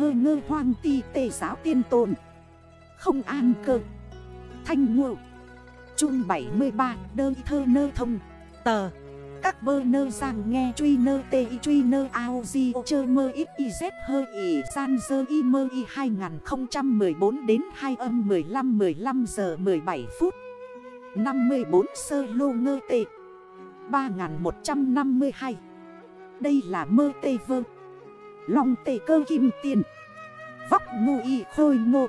hơ ngơ hoang ti tề giáo tiên tồn. Không an cơ. Thanh ngộ. Trung 73 đơ thơ nơ thông. Tờ. Các bơ nơ rằng nghe truy nơ tê y truy nơ ao di chơ mơ ít y z hơ y san dơ y mơ y 2014 đến 2 âm 15 15 giờ 17 phút. 54 sơ lô ngơ tệ 3152 Đây là mơ tê vơ. Long tề cơ kim tiền. Vóc ngu y khôi ngộ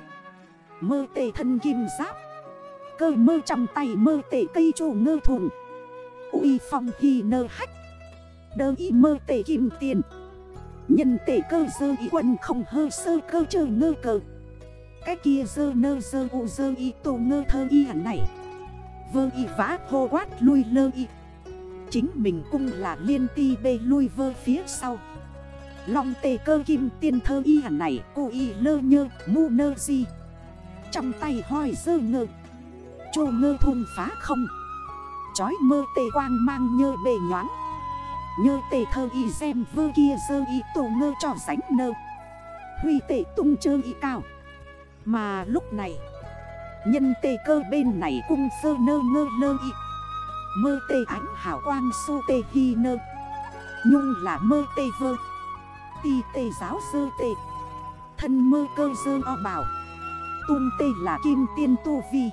Mơ tề thân kim giáp. Cơ mơ trong tay mơ tề cây trù ngơ thùng. Uy phong hi nơ hách. Đơ y mơ tề kim tiền. Nhân tề cơ dơ y quần không hơ sơ cơ chờ ngơ cờ. Cái kia dơ nơ dơ u dơ y tổ ngơ thơ y hẳn này. Vơ y vã hô quát lui lơ y. Chính mình cũng là liên ti bê lui vơ phía sau. Long tề cơ kim tiên thơ y hẳn này, Cô y lơ nhơ, mu nơ di. Trong tay hoi dơ ngơ. Chô ngơ thun phá không. Chói mơ tề quang mang nhơ bề nhoáng. Nhơ tề thơ y xem vơ kia dơ y tổ ngơ trò sánh nơ. Huy tê tung chơ y cao. Mà lúc này, Nhân tề cơ bên này cung sơ nơ ngơ lơ y. Mơ tê ánh hảo quang su tê hi nơ. Nhung là mơ tê vơ. Ti tê giáo sư tê. Thân mơ cơ dơ o bảo. Tung tê là kim tiên tu vi.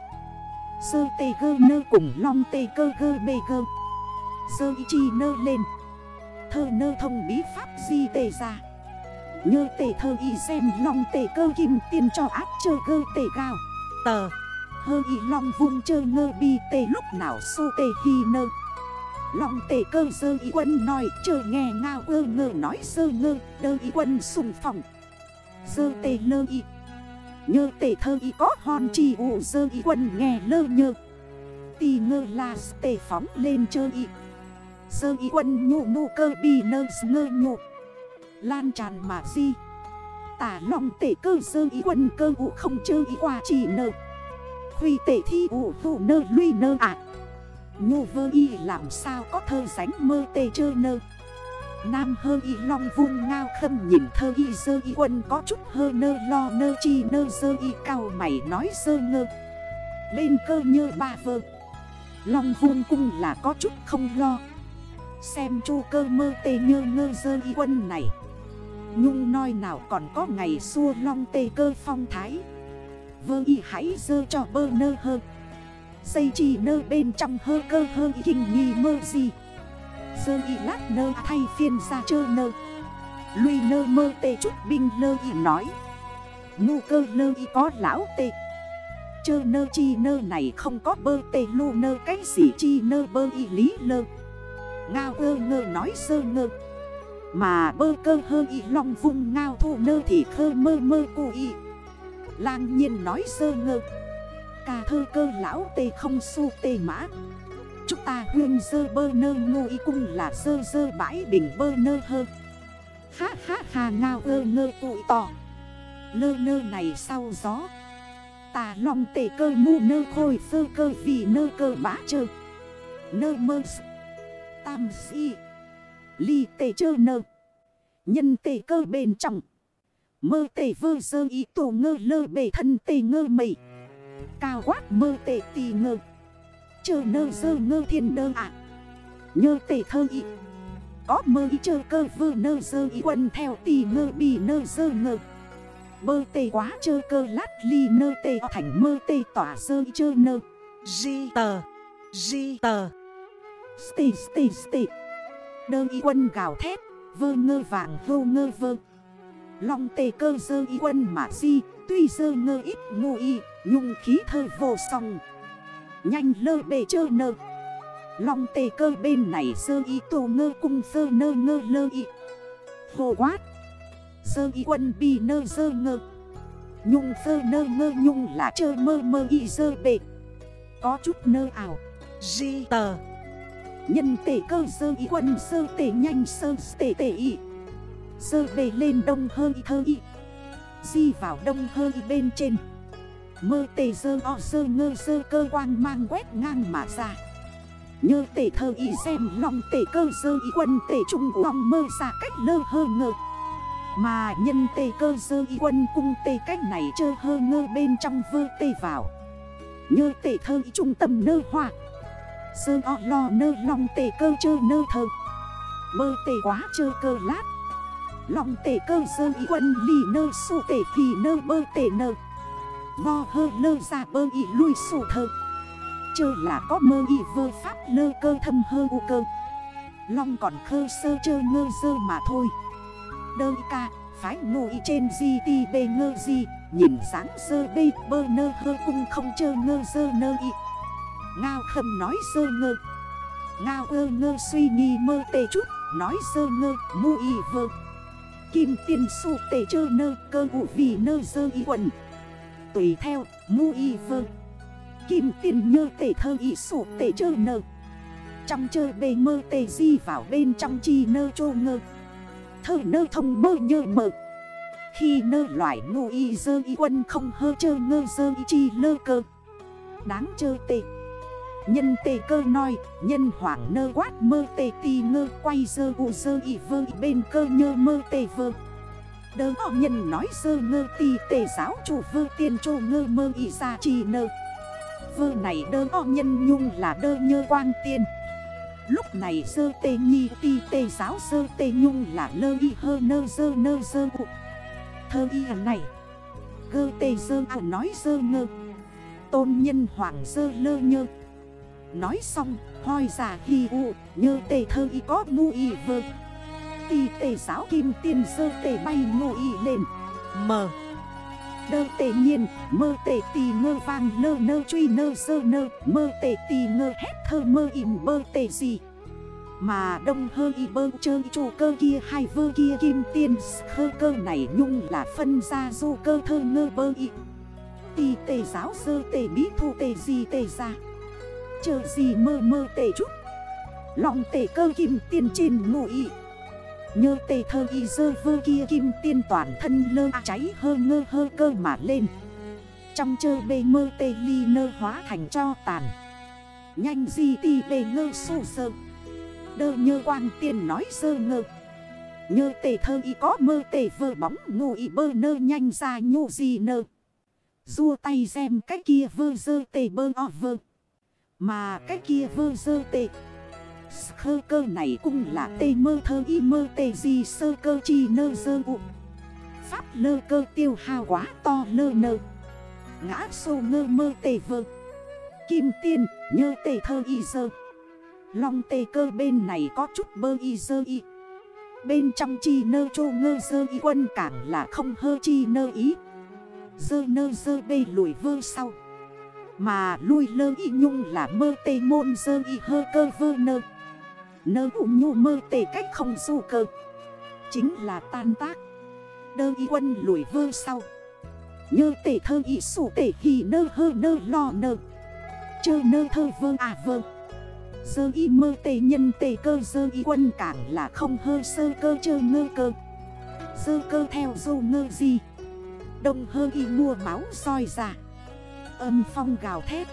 Sơ tê gơ nơ cùng long tê cơ gơ bê gơ. Sơ y chi nơ lên. Thơ nơ thông bí pháp di tê ra. Nhơ tê thơ y xem long tê cơ kim tiên cho áp chơ gơ tê cao Tờ. Hơ y long vung chơ ngơ bi tê lúc nào sô tê hi nơ lòng tề cơ sơ y quân nói Chờ nghe ngao ơ ngơ nói sơ ngơ, Đơ y quân sùng phòng sơ tề lơ y. Nhơ tề thơ y có hòn chi ụ, sơ y quân nghe lơ nhơ. Tì ngơ là tề phóng lên chơ y. Sơ y quân nhụ nụ cơ bi nơ ngơ nhụ Lan tràn mà di. Tả lòng tể cơ sơ y quân cơ ụ không chơ y qua chỉ nơ. Huy tể thi ụ thủ nơ lui nơ ạc à. Nhô vơ y làm sao có thơ sánh mơ tê chơ nơ? Nam hơ y long vung ngao khâm nhìn thơ y dơ y quân có chút hơ nơ lo nơ chi nơ dơ y cao mày nói dơ ngơ. Bên cơ nhơ ba vơ. Long vung cung là có chút không lo. Xem chu cơ mơ tê nhơ ngơ dơ y quân này. Nhung nói nào còn có ngày xua long tê cơ phong thái? Vơ y hãy dơ cho bơ nơ hơ. Xây chỉ nơ bên trong hơ cơ hơ kinh nghi mơ gì? Sơ y lát nơ thay phiên ra chơ nơ. Lui nơ mơ tê chút binh lơ y nói. Ngu cơ lơ y có lão tê. Chơ nơ chi nơ này không có bơ tê lu nơ cái gì chi nơ bơ y lý lơ. Ngao ơ ngơ nói sơ ngơ. Mà bơ cơ hơ y long vung ngao thu nơ thì khơ mơ mơ cu y. Lang nhiên nói sơ ngơ ca thơ cơ lão tê không su tê mã. Chúng ta huyên dơ bơ nơ ngô y cung là dơ dơ bãi bình bơ nơ hơ. Ha ha ha ngao ơ ngơ tụi tỏ Lơ nơ này sau gió. Tà lòng tê cơ mu nơ khôi sơ cơ vì nơ cơ bá chơ. Nơ mơ Tam si, Ly tê chơ nơ. Nhân tê cơ bên trong. Mơ tê vơ sơ y tổ ngơ lơ bề thân tê ngơ mẩy. Cao quát mơ tệ tì ngơ. Chơ nơ dơ ngơ thiên đơ ạ. Nhơ tệ thơ y. Có mơ y chơ cơ vơ nơ dơ y quân theo tì ngơ bì nơ dơ ngơ. Bơ tê quá chơ cơ lát ly nơ tê thành mơ tê tỏa dơ ý chơ nơ. Di tờ. Di tờ. Stê stê stê. Đơ y quân gào thét. Vơ ngơ vàng vô ngơ vơ. Long tê cơ dơ y quân mà di. Tuy dơ ngơ ít, ngu y. Nhung khí thơ vô song. Nhanh lơ bề chơ nơ. Long tê cơ bên này sơ y tô ngơ cung sơ nơ ngơ lơ y. Hồ quát. Sơ y quân bi nơ sơ ngơ. Nhung sơ nơ ngơ nhung là chơ mơ mơ y sơ bề. Có chút nơ ảo. Di tờ. Nhân tể cơ sơ y quân sơ tể nhanh sơ tể tể y. Sơ bề lên đông hơi thơ y. Di vào đông hơi bên trên. Mơ tề sơ o sơ ngơ sơ cơ quang mang quét ngang mà ra. Nhơ tề thơ y xem lòng tề cơ sơ y quân tề trung lòng mơ ra cách lơ hơ ngơ. Mà nhân tê cơ dơ y quân cung tê cách này chơ hơ ngơ bên trong vơ tê vào. Nhơ tê thơ y trung tâm nơ hoa. Sơ o lo nơ lòng tê cơ chơ nơ thơ. Mơ tê quá chơ cơ lát. Lòng tê cơ dơ y quân lì nơ, su tê thì nơ, bơ tê nơ. Ngo hơ lơ ra bơ y lui su thơ. Chơ là có mơ y vơ pháp lơ cơ thâm hơ u cơ. Long còn khơ sơ chơ ngơ dơ mà thôi. Đơ ca, phái ngô y trên di ti bê ngơ di, Nhìn sáng sơ bê bơ nơ hơ cung không chơ ngơ dơ nơ y. Ngao khâm nói sơ ngơ. Ngao ơ ngơ suy nghi mơ tê chút, Nói sơ ngơ, mu y vơ. Kim tiền su tê chơ nơ cơ vụ vì nơ dơ y quần. Tùy theo, mu y vơ. Kim tiền nhơ tể thơ y sổ tể chơ nơ. Trong chơ bề mơ tề di vào bên trong chi nơ chô ngơ. Thơ nơ thông mơ nhơ mơ. Khi nơ loại ngu y dơ y quân không hơ chơ ngơ dơ y chi lơ cơ. Đáng chơ tệ Nhân tê cơ nói Nhân hoảng nơ quát mơ tê ti ngơ Quay dơ u dơ y vơ y bên cơ nhơ mơ tê vơ. Đơ họ nhân nói sơ ngơ ti tề giáo chủ vơ tiên trô ngơ mơ y ra chi nơ. Vơ này đơ họ nhân nhung là đơ nhơ quang tiên. Lúc này sơ tê nhi ti tê giáo sơ tê nhung là lơ y hơ nơ sơ nơ sơ cụ. Thơ y à này. Gơ tê sơ à nói sơ ngơ. Tôn nhân hoàng sơ lơ nhơ. Nói xong, hoi giả hi u, Nhơ tê thơ y có mu y vơ. Ti tề giáo kim tiên sơ tề bay ngụ y lên Mờ Đơ tề nhiên, mơ tề tì ngơ vang lơ nơ truy nơ sơ nơ, Mơ tề tì ngơ hét thơ mơ im bơ tề gì. Mà đông hơ y bơ chơi chủ cơ kia, hai vơ kia kim tiên Khơ cơ này nhung là phân ra du cơ thơ ngơ bơ y. Tì tề giáo sơ tề bí thu tề gì tề ra. Chờ gì mơ mơ tề chút. Lòng tê cơ kim tiên trên ngụ ý Nhơ tê thơ y dơ vơ kia kim tiên toàn thân lơ cháy hơ ngơ hơ cơ mà lên. Trong chơ bê mơ tê ly nơ hóa thành cho tàn. Nhanh gì ti bê ngơ su sơ. Đơ nhơ quang tiên nói sơ ngơ. Nhơ tê thơ y có mơ tê vơ bóng ngủ y bơ nơ nhanh ra nhô gì nơ. Rua tay xem cái kia vơ dơ tê bơ o vơ. Mà cái kia vơ dơ tê Khơ cơ này cũng là tê mơ thơ y mơ tê gì sơ cơ chi nơ dơ u. Pháp lơ cơ tiêu hao quá to lơ nơ. Ngã sô ngơ mơ tê vơ. Kim tiên, nhơ tê thơ y dơ. Long tê cơ bên này có chút bơ y dơ y. Bên trong chi nơ chô ngơ dơ y quân cảng là không hơ chi nơ ý. Dơ nơ dơ bê lùi vơ sau. Mà lui lơ y nhung là mơ tê môn dơ y hơ cơ vơ nơ. Nơ ụ nhu mơ tề cách không du cơ. Chính là tan tác. Đơ y quân lùi vơ sau. Nhơ tề thơ y sủ tề hì nơ hơ nơ lo nơ. Chơ nơ thơ vơ à vơ. Dơ y mơ tề nhân tề cơ, dơ y quân cảng là không hơ sơ cơ, chơ ngơ cơ. Dơ cơ theo dô ngơ gì? Đông hơ y mua máu soi ra. Âm phong gào thét.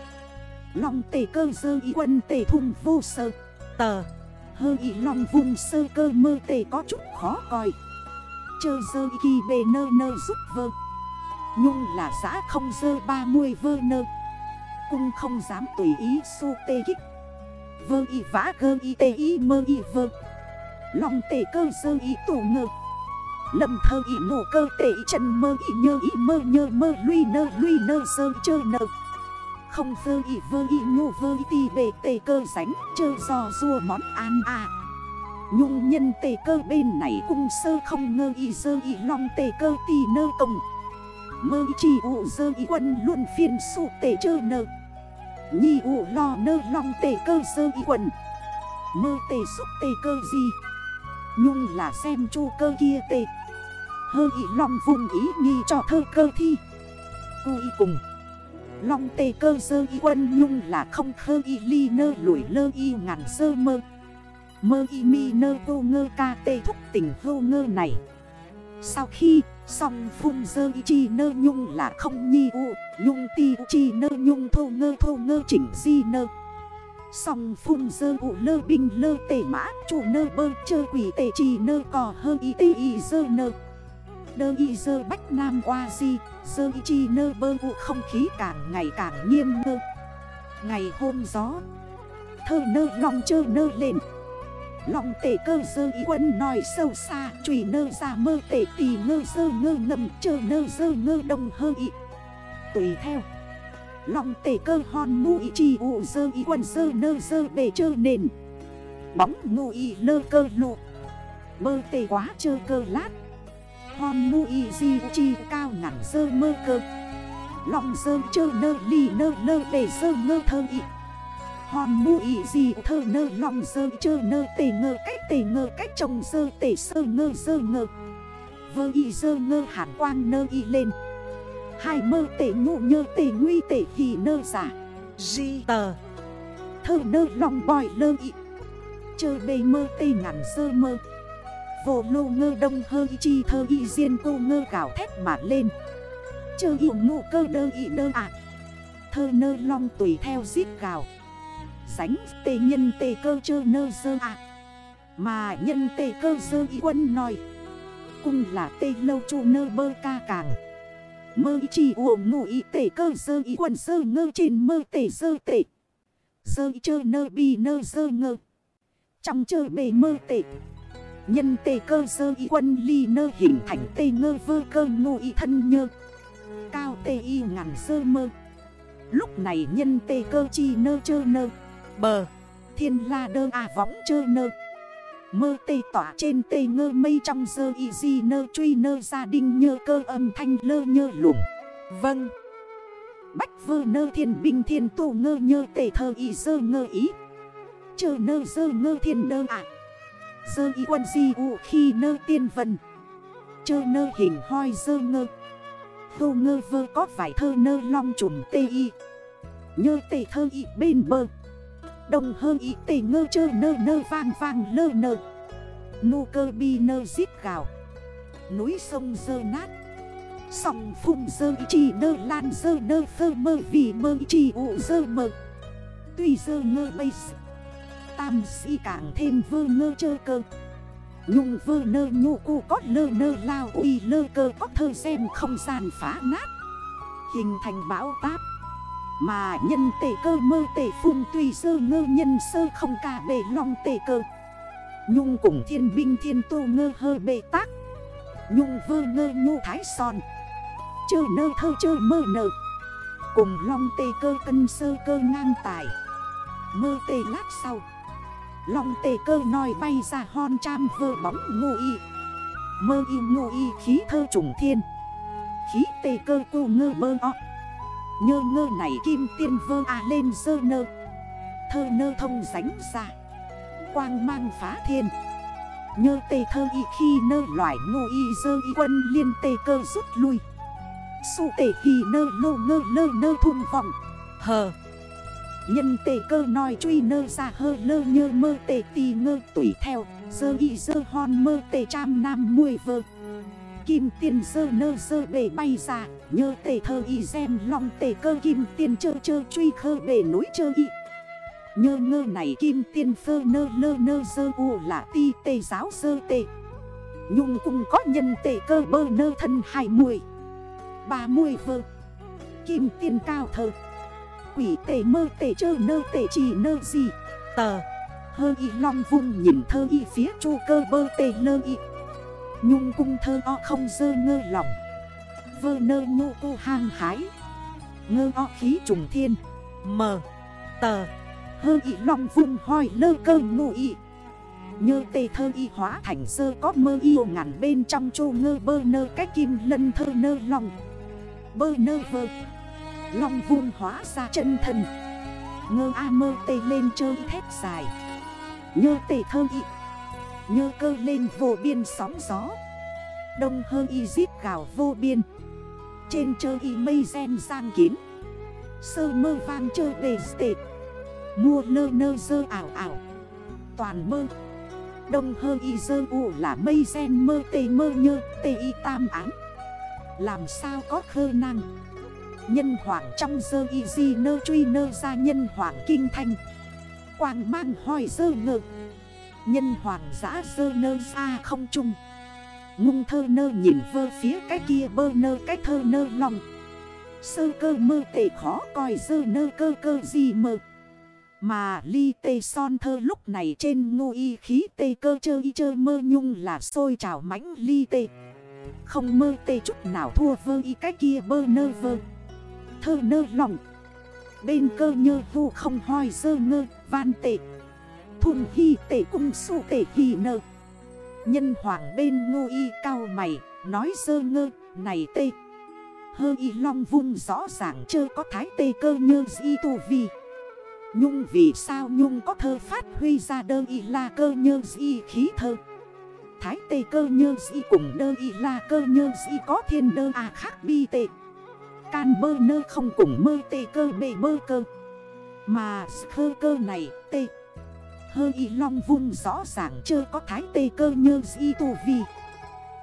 Lòng tề cơ, dơ y quân tề thùng vô sơ. Tờ. Hơ y lòng vùng sơ cơ mơ tê có chút khó coi. Chơ dơ y kỳ bề nơ nơ giúp vơ. Nhung là xã không dơ 30 vơ nơ. Cung không dám tùy ý su tê kích. Vơ y vã gơ y tê y mơ y vơ. Lòng tê cơ dơ y tổ ngơ. Lâm thơ y nổ cơ tê chân mơ y nhơ y mơ nhơ mơ lui nơ lui nơ sơ chơ nơ. Không vơ y vơ y nhu vơ y tì bề tê cơ sánh chơ giò rua món an à. Nhung nhân tê cơ bên này cung sơ không ngơ y dơ y long tê cơ tì nơ công. Mơ y chỉ ụ dơ y quân luôn phiền sụ tê chơ nơ. Nhi ụ lo nơ long tê cơ dơ y quần. Mơ tê xúc tê cơ gì? Nhung là xem chu cơ kia tê Hơ y long vùng ý nghi cho thơ cơ thi. Cô y cùng. Long tê cơ dơ y quân nhung là không khơ y ly nơ lủi lơ y ngàn sơ mơ. Mơ y mi nơ cô ngơ ca tê thúc tình hô ngơ này. Sau khi xong phung dơ y chi nơ nhung là không nhi u, Nhung ti chi nơ nhung thô ngơ thô ngơ chỉnh di nơ. Xong phung dơ u lơ binh lơ tề mã Chủ nơ bơ chơ quỷ tề chi nơ cò hơ y tê y dơ nơ đơ y dơ bách nam qua di, Dơ y chi nơ bơ vụ không khí càng ngày càng nghiêm ngơ Ngày hôm gió, Thơ nơ lòng chơ nơ lên. Lòng tể cơ dơ y quân nói sâu xa, Chùy nơ ra mơ tể tì ngơ dơ ngơ ngầm, Chơ nơ dơ ngơ đông hơ y. Tùy theo, Lòng tể cơ hòn mu y chi ụ dơ y quân dơ nơ dơ bề chơ nền. Bóng ngu y lơ cơ lộ Bơ tê quá chơ cơ lát. Hòn mu y di chi cao ngắn sơ mơ cơ. Lòng sơ chơ nơ ly nơ lơ để sơ ngơ thơ y. Hòn mu y di thơ nơ lòng sơ chơ nơ tề ngơ cách tề ngơ cách trồng sơ tề sơ ngơ sơ ngơ. Vơ y sơ ngơ hẳn quang nơ y lên. Hai mơ tề ngụ nhơ tề nguy tề hì nơ giả. Di tờ. Thơ nơ lòng bòi lơ y. Chơ bề mơ tê ngắn sơ mơ. Vô lô ngơ đông hơ y chi thơ y diên cô ngơ gạo thét mà lên. Chơ y ngụ cơ đơ y đơ ạ Thơ nơ long tùy theo giết gạo Sánh tê nhân tê cơ chơ nơ sơ ạ à. Mà nhân tê cơ sơ y quân nói Cung là tê lâu chu nơ bơ ca càng. Mơ y chi uổng ngụ y tê cơ sơ y quân sơ ngơ trên mơ tê sơ tê. Sơ y chơ nơ bi nơ sơ ngơ. Trong chơi bề mơ tệ Nhân tê cơ sơ y quân ly nơ hình thành tê ngơ vơ cơ ngô y thân nhơ. Cao tê y ngàn sơ mơ. Lúc này nhân tê cơ chi nơ chơ nơ. Bờ, Thiên la đơ à võng chơ nơ. Mơ tê tỏa trên tê ngơ mây trong sơ y di nơ truy nơ gia đình nhơ cơ âm thanh lơ nhơ lủng. Vâng. Bách vơ nơ thiên binh thiên tù ngơ nhơ tê thơ y sơ ngơ ý. Chơ nơ sơ ngơ thiên đơ ạ. à. Dơ y quân di u khi nơ tiên vần Chơ nơ hình hoi dơ ngơ. Tô ngơ vơ có vải thơ nơ long trùm tê y. Nhơ tê thơ y bên bờ. Đồng hơ y tê ngơ chơ nơ nơ vang vang lơ nơ. Nô cơ bi nơ giết gào. Núi sông dơ nát. Sòng phung dơ y chỉ nơ lan dơ nơ phơ mơ vì mơ y chỉ ụ dơ mơ. Tuy dơ ngơ bây giờ tam si càng thêm vơ ngơ chơ cơ. Nhung vơ nơ nhu cu có lơ nơ lao uy lơ cơ có thơ xem không gian phá nát. Hình thành bão táp. Mà nhân tể cơ mơ tể phung tùy sơ ngơ nhân sơ không cả bể long tể cơ. Nhung cùng thiên binh thiên tô ngơ hơ bề tác. Nhung vơ ngơ nhu thái son. Chơ nơ thơ chơ mơ nơ Cùng long tê cơ cân sơ cơ ngang tài. Mơ tê lát sau. Long tề cơ nói bay ra hon cham vơ bóng ngô y. Mơ y ngô y khí thơ trùng thiên. Khí tề cơ cô ngơ bơ o. Nhơ ngơ này kim tiên vơ à lên dơ nơ. Thơ nơ thông ránh ra. Quang mang phá thiên. Nhơ tề thơ y khi nơ loại ngô y dơ y quân liên tề cơ rút lui. Su tề khi nơ lô ngơ lơ nơ thun vọng. Hờ! Nhân tề cơ nói truy nơ ra hơ lơ nhơ mơ tề tì ngơ tùy theo, Dơ y dơ hon mơ tề trăm nam muôi vơ. Kim tiền dơ nơ dơ bể bay ra, Nhơ tề thơ y xem lòng tề cơ kim tiền chơ chơ truy khơ bể núi chơ y. Nhơ ngơ này kim tiền phơ nơ lơ nơ dơ u là ti tề giáo dơ tề Nhung cũng có nhân tề cơ bơ nơ thân hai muôi Ba muôi vơ. Kim tiền cao thơ quỷ tể mơ tể chơ nơ tể chỉ nơ gì. Tờ. Hơ y long vung nhìn thơ y phía chu cơ bơ tể lơ y. Nhung cung thơ o không dơ ngơ lòng. Vơ nơ ngô cô hang hái. Ngơ o khí trùng thiên. Mờ Tờ. Hơ y long vung hoi lơ cơ ngô y. Nhơ tê thơ y hóa thành sơ có mơ y ngàn bên trong chô ngơ bơ nơ cách kim lân thơ nơ lòng Bơ nơ vơ. Long vun hóa ra chân thần. Ngơ a mơ tê lên chơi thét dài. Nhơ tê thơ y. Nhơ cơ lên vô biên sóng gió. Đông hơ y giết gào vô biên. Trên chơi y mây gen giang kín Sơ mơ vang chơi đề tệ Mua lơ nơ dơ ảo ảo. Toàn mơ. Đông hơ y dơ u là mây gen mơ tê mơ nhơ tê y tam án. Làm sao có khơ năng? Nhân hoàng trong dơ y di nơ truy nơ ra nhân hoàng kinh thanh Quang mang hoi dơ ngự Nhân hoàng giã dơ nơ xa không chung Ngung thơ nơ nhìn vơ phía cái kia bơ nơ cái thơ nơ lòng. Sơ cơ mơ tệ khó coi dơ nơ cơ cơ gì mơ. Mà ly tê son thơ lúc này trên ngô y khí tê cơ chơ y chơ mơ nhung là sôi trào mãnh ly tê. Không mơ tê chút nào thua vơ y cái kia bơ nơ vơ. Thơ nơ lòng Bên cơ nhơ vu không hoi dơ ngơ, van tệ. Thùng hy tệ cung su tệ hì nơ. Nhân hoàng bên ngô y cao mày, Nói dơ ngơ, này tê. Hơ y long vung rõ ràng chơ có thái tê cơ nhơ di tu vi. Nhung vì sao Nhung có thơ phát huy ra đơ y la cơ nhơ di khí thơ? Thái tê cơ nhơ di cùng đơ y la cơ nhơ di có thiên đơ à khác bi tệ. Can bơ nơ không cùng mơ tê cơ bề bơ cơ. Mà khơ cơ này tê. Hơ y long vung rõ ràng chưa có thái tê cơ như di tu vi.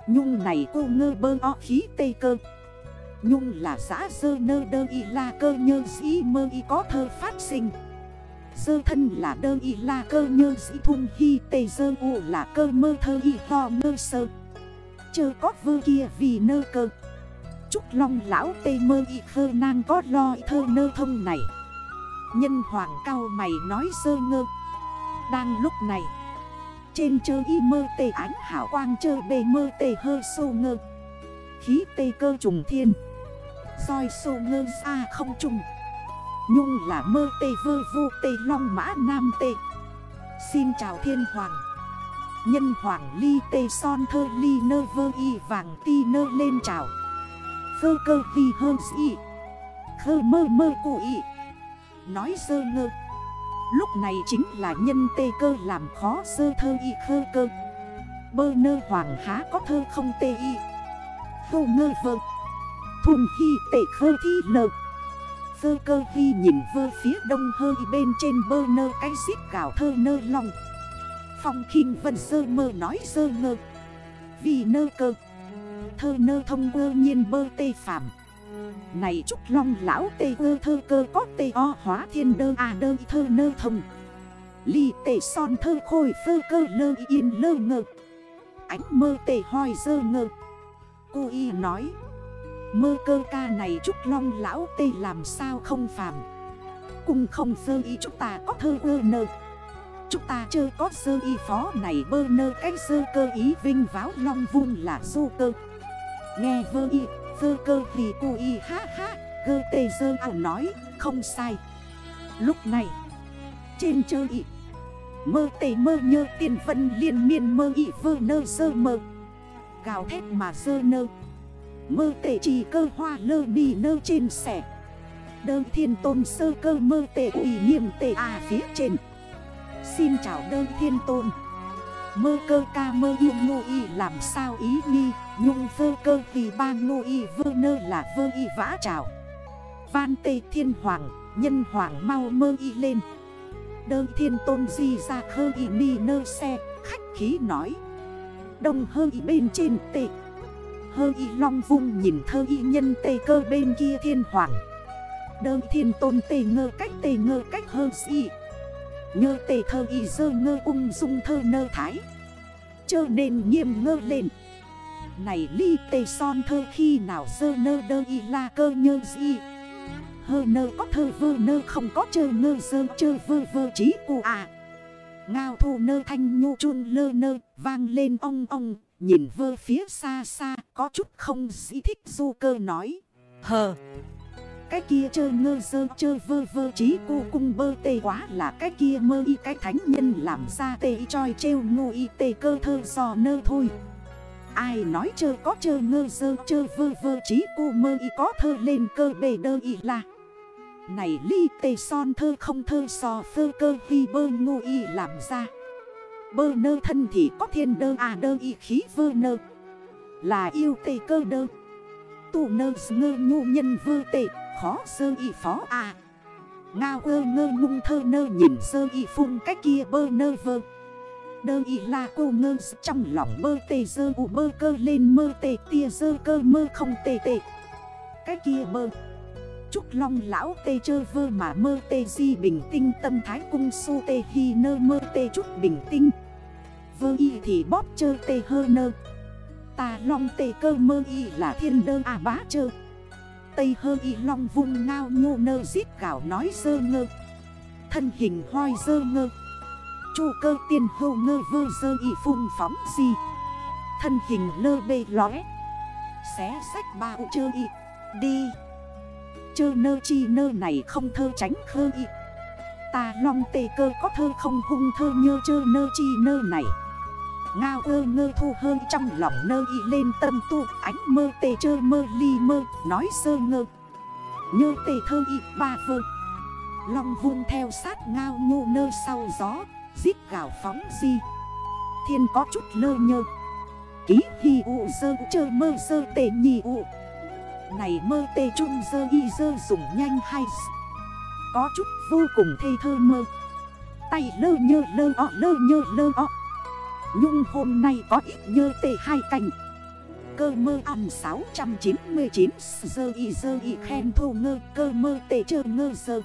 Nhung này cô ngơ bơ o khí tê cơ. Nhung là giã dơ nơ đơ y la cơ nhơ dĩ mơ y có thơ phát sinh. Dơ thân là đơ y la cơ nhơ dĩ thung hi tê dơ u là cơ mơ thơ y ho ngơ sơ. Chơ có vơ kia vì nơ cơ. Trúc long lão tê mơ y khơ nang có lo thơ nơ thông này. Nhân hoàng cao mày nói sơ ngơ. Đang lúc này, Trên chơ y mơ tê ánh hảo quang chơ bề mơ tê hơ sô ngơ. Khí tê cơ trùng thiên. Soi sô ngơ xa không trùng. Nhung là mơ tê vơ vô tê long mã nam tê. Xin chào thiên hoàng. Nhân hoàng ly tê son thơ ly nơ vơ y vàng ti nơ lên chào. Phơ cơ vi hơn sĩ Khơ mơ mơ cụ ý Nói sơ ngơ. Lúc này chính là nhân tê cơ làm khó sơ thơ y khơ cơ. Bơ nơ hoàng há có thơ không tê y. Tô ngơ vơ. Thùng hy tệ khơ thi lờ. Phơ cơ vi nhìn vơ phía đông hơi bên trên bơ nơ cái xít gạo thơ nơ lòng. Phong khinh vân sơ mơ nói sơ ngơ. Vì nơ cơ. Thơ nơ thông ơ nhiên bơ tê phạm Này trúc long lão tê ơ thơ cơ có tê o hóa thiên đơ à đơ thơ nơ thông. Ly tê son thơ khôi phơ cơ lơ yên lơ ngơ. Ánh mơ tê hoi dơ ngơ. Cô y nói, Mơ cơ ca này trúc long lão tê làm sao không phàm? Cùng không sơ y chúng ta có thơ ơ nơ. Chúng ta chưa có sơ y phó này bơ nơ. Cách sơ cơ ý vinh váo long vun là sô cơ. Nghe vơ y, vơ cơ thì cu y ha ha Gơ tê sơ ảo à, nói, không sai. Lúc này, trên chơi y Mơ tê mơ nhơ tiền vân liên miên mơ y vơ nơ sơ mơ. Gào thét mà sơ nơ. Mơ tê chỉ cơ hoa lơ đi nơ trên sẻ Đơn thiên tôn sơ cơ mơ tê ủy nghiêm tê à phía trên. Xin chào đơn thiên tôn. Mơ cơ ca mơ yêu ngô y làm sao ý nghi? Nhung vơ cơ vì ba ngô y vơ nơ là vơ y vã chào Van tê thiên hoàng, Nhân hoàng mau mơ y lên. Đơn thiên tôn di ra khơ y ni nơ xe, Khách khí nói. Đông hơ y bên trên tệ Hơ y long vung nhìn thơ y nhân tê cơ bên kia thiên hoàng. Đơ thiên tôn tê ngơ cách tê ngơ cách hơ si. Nhơ tê thơ y dơ ngơ ung dung thơ nơ thái. Chơ nên nghiêm ngơ lên. Này ly tê son thơ khi nào dơ nơ đơ y la cơ nhơ gì Hơ nơ có thơ vơ nơ không có chơ ngơ dơ chơ vơ vơ trí cụ à. Ngao thu nơ thanh nhu chun lơ nơ, vang lên ong ong, Nhìn vơ phía xa xa, có chút không dĩ thích du cơ nói. Hờ. Cái kia chơi ngơ dơ chơi vơ vơ trí cu cung bơ tê quá là cái kia mơ y, cái thánh nhân làm ra tê y, choi treo ngô y, tê cơ thơ giò nơ thôi. Ai nói chơi có chơi ngơ dơ chơi vơ vơ trí cu mơ y có thơ lên cơ bề đơ y là. Này ly tê son thơ không thơ so phơ cơ vi bơ ngô y làm ra. Bơ nơ thân thì có thiên đơ à đơ y khí vơ nơ. Là yêu tê cơ đơ. Tụ nơ ngơ nhu nhân vơ tê, Khó sơ y phó à. Ngao ơ ngơ ngung thơ nơ, nhìn sơ y phun cách kia bơ nơ vơ. Đơ y là cô ngơ trong lòng bơ tê dơ u bơ cơ lên mơ tê, tia dơ cơ mơ không tê tê. Cái kia bơ. Trúc long lão tê chơ vơ mà mơ tê di bình tinh tâm thái cung su tê hi nơ mơ tê chút bình tinh. Vơ y thì bóp chơ tê hơ nơ. Ta long tê cơ mơ y là thiên đơ à bá chơ. Tây hơ y long vung ngao nhô nơ giết gạo nói sơ ngơ. Thân hình hoi dơ ngơ. Chu cơ tiên hô ngơ vơ dơ y phun phóng gì Thân hình lơ bê lóe. Xé sách ba u chơ y. Đi. Chơ nơ chi nơ này không thơ tránh khơ y. Ta long tê cơ có thơ không hung thơ nhơ chơ nơ chi nơ này. Ngao ơ ngơ thu hơi trong lòng nơ y lên tâm tu. Ánh mơ tê chơ mơ ly mơ, nói sơ ngơ. Nhơ tê thơ y ba vơ. Long vung theo sát ngao nhô nơ sau gió. Giết gạo phóng di. Thiên có chút lơ nhơ. Ký hi u sơ chơ mơ sơ tệ nhì u. Này mơ tê trung dơ y dơ dùng nhanh hay Có chút vô cùng thê thơ mơ. Tay lơ nhơ lơ ọ lơ nhơ lơ ọ Nhung hôm nay có ít nhơ tê hai cành. Cơ mơ ăn 699 Sơ y dơ y khen thô ngơ, Cơ mơ tê chơ ngơ sơ